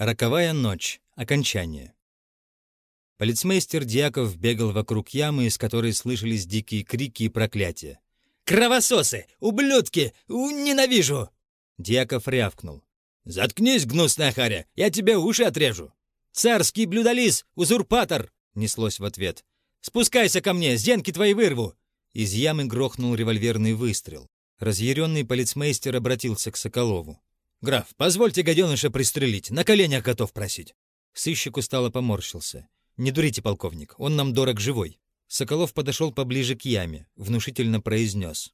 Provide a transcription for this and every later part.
Роковая ночь. Окончание. Полицмейстер Дьяков бегал вокруг ямы, из которой слышались дикие крики и проклятия. «Кровососы! Ублюдки! Ненавижу!» Дьяков рявкнул. «Заткнись, гнусная харя! Я тебе уши отрежу!» «Царский блюдолиз! Узурпатор!» — неслось в ответ. «Спускайся ко мне, зенки твои вырву!» Из ямы грохнул револьверный выстрел. Разъяренный полицмейстер обратился к Соколову. «Граф, позвольте гаденыша пристрелить, на коленях готов просить». Сыщик устало поморщился. «Не дурите, полковник, он нам дорог живой». Соколов подошел поближе к яме, внушительно произнес.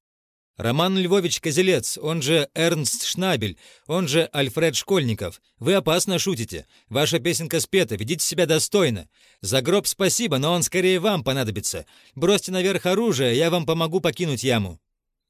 «Роман Львович Козелец, он же Эрнст Шнабель, он же Альфред Школьников. Вы опасно шутите. Ваша песенка спета, ведите себя достойно. За гроб спасибо, но он скорее вам понадобится. Бросьте наверх оружие, я вам помогу покинуть яму».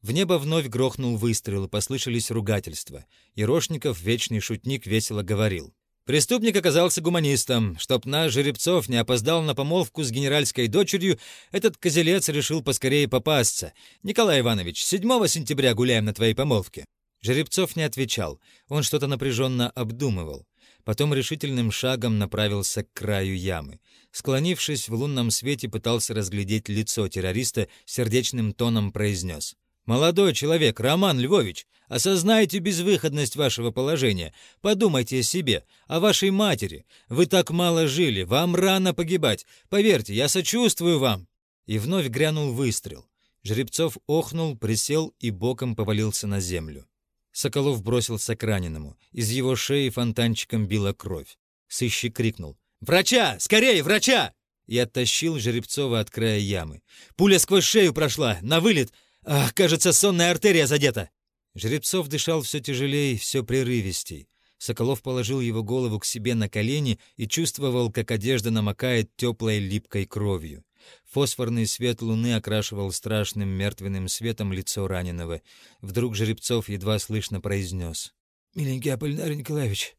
В небо вновь грохнул выстрел, и послышались ругательства. Ерошников, вечный шутник, весело говорил. Преступник оказался гуманистом. Чтоб наш Жеребцов не опоздал на помолвку с генеральской дочерью, этот козелец решил поскорее попасться. «Николай Иванович, 7 сентября гуляем на твоей помолвке». Жеребцов не отвечал. Он что-то напряженно обдумывал. Потом решительным шагом направился к краю ямы. Склонившись в лунном свете, пытался разглядеть лицо террориста, сердечным тоном произнес. «Молодой человек, Роман Львович, осознайте безвыходность вашего положения. Подумайте о себе, о вашей матери. Вы так мало жили, вам рано погибать. Поверьте, я сочувствую вам». И вновь грянул выстрел. Жеребцов охнул, присел и боком повалился на землю. Соколов бросился к раненому. Из его шеи фонтанчиком била кровь. Сыщик крикнул. «Врача! Скорее, врача!» И оттащил Жеребцова от края ямы. Пуля сквозь шею прошла, на вылет, Ах, кажется, сонная артерия задета!» Жеребцов дышал все тяжелее, все прерывистей. Соколов положил его голову к себе на колени и чувствовал, как одежда намокает теплой липкой кровью. Фосфорный свет луны окрашивал страшным мертвенным светом лицо раненого. Вдруг Жеребцов едва слышно произнес. «Миленький Аполлинар Николаевич,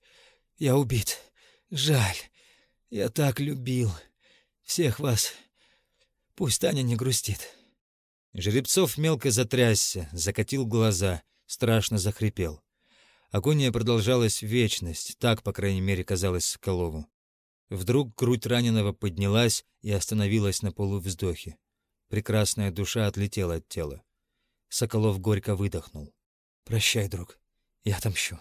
я убит. Жаль. Я так любил. Всех вас. Пусть Таня не грустит». Жеребцов мелко затрясся, закатил глаза, страшно захрипел. Агония продолжалась вечность, так, по крайней мере, казалось Соколову. Вдруг грудь раненого поднялась и остановилась на полувздохе. Прекрасная душа отлетела от тела. Соколов горько выдохнул. «Прощай, друг, я отомщу».